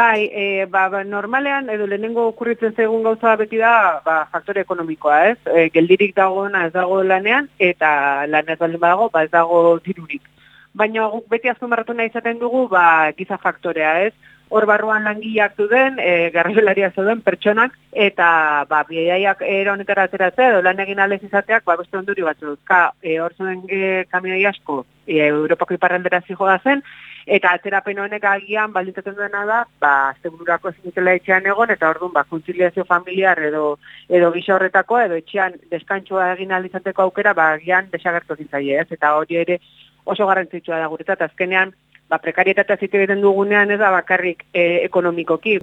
Bai, e, ba, ba, normalean, edo lehenengo okurritzen zegoen gauza beti da, ba, faktore ekonomikoa, ez? E, geldirik dagoena ez dago lanean, eta lan ez baldin badago, ba, ez dago dirurik. Baina guk beti azpimarratu nahi izaten dugu, ba, giza faktorea, ez? Hor barruan langileak zuden, e, garrabelaria zuden, pertsonak, eta, ba, biaiak era honetara ateratzea, edo lan egin alez izateak, ba, beste onduri batzu. Ka, e, hor zuen e, kamioi asko, e, Europako iparraldera zijoa zen, eta atzerapen honek agian balditzatzen duena da, ba, aztebururako zinitela etxean egon, eta orduan, ba, kontziliazio familiar edo, edo gisa horretako, edo etxean deskantzua egin alizateko aukera, ba, agian desagertu zintzaile, ez? Eta hori ere oso garrantzitsua da guretzat, azkenean, ba, prekarietatea zitu egiten dugunean ez da bakarrik e, ekonomikoki,